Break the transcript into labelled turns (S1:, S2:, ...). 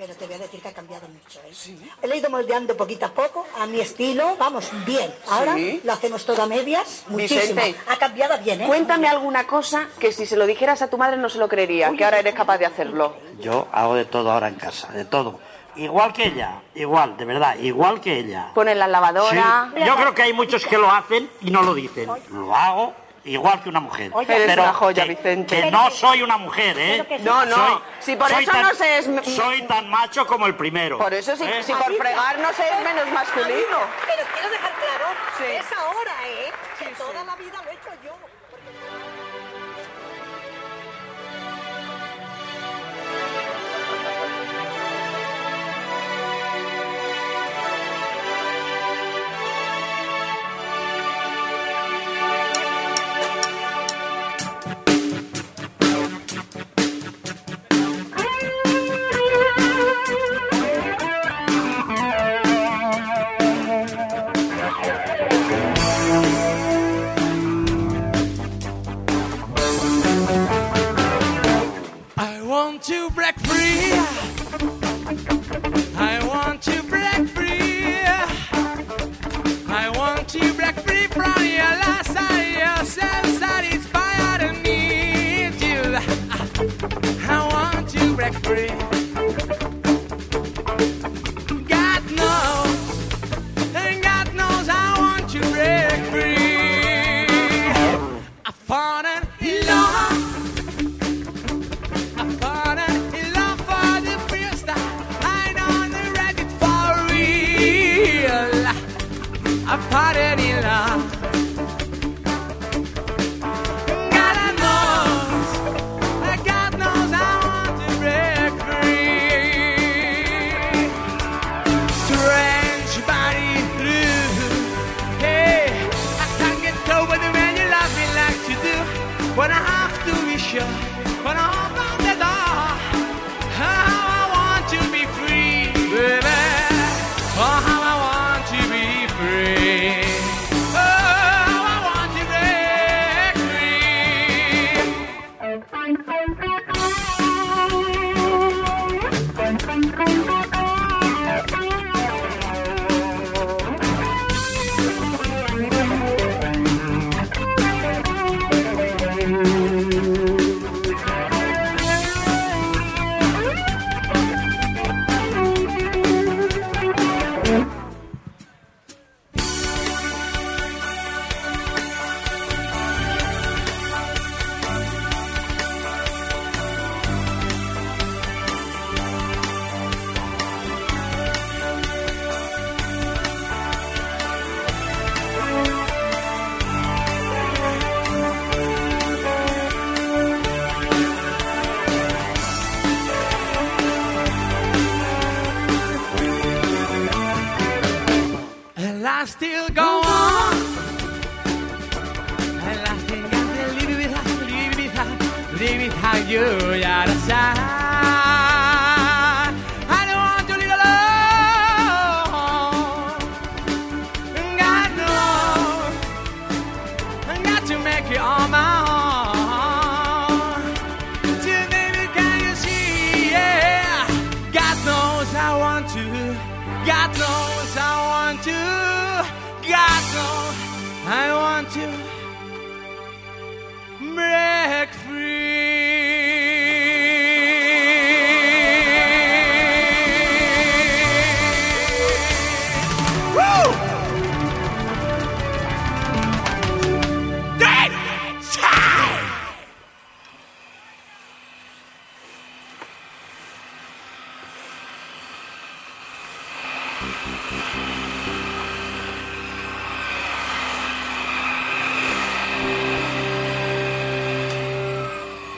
S1: Pero te voy a decir que ha cambiado mucho, ¿eh? He ido moldeando poquito a poco, a mi estilo, vamos, bien. Ahora
S2: Sí.
S1: lo hacemos todo a medias, muchísimo.
S2: Vicente.
S1: Ha cambiado bien, ¿eh?
S2: Cuéntame alguna cosa que si se lo dijeras a tu madre no se lo creería, que ahora eres capaz de hacerlo.
S3: Yo hago de todo ahora en casa, de todo. Igual que ella, igual, de verdad, igual que ella.
S2: Pones la
S3: Sí,
S2: lavadora.
S3: yo creo que hay muchos que lo hacen y no lo dicen. Lo hago igual que una mujer.
S1: Oye,
S2: Eres
S3: pero
S2: una joya,
S3: que,
S2: Vicente.
S3: que no soy una mujer, ¿eh?
S1: Sí.
S2: No, no.
S3: Soy-
S2: si por eso
S3: tan-
S2: no se es...
S3: Soy tan macho como el primero.
S2: Por eso si,
S3: ¿eh?
S2: si por fregar no se es menos masculino.
S1: Pero quiero dejar claro,
S2: Sí.
S1: es ahora, ¿eh? Que toda la vida lo he hecho yo.
S4: I fallen still go on. And I still got to live without, live without, live without you. I don't want to live alone. God knows, I got to make it on my own. Can you see? Yeah, God knows I want to. God knows I want to break free. Woo! Dead time!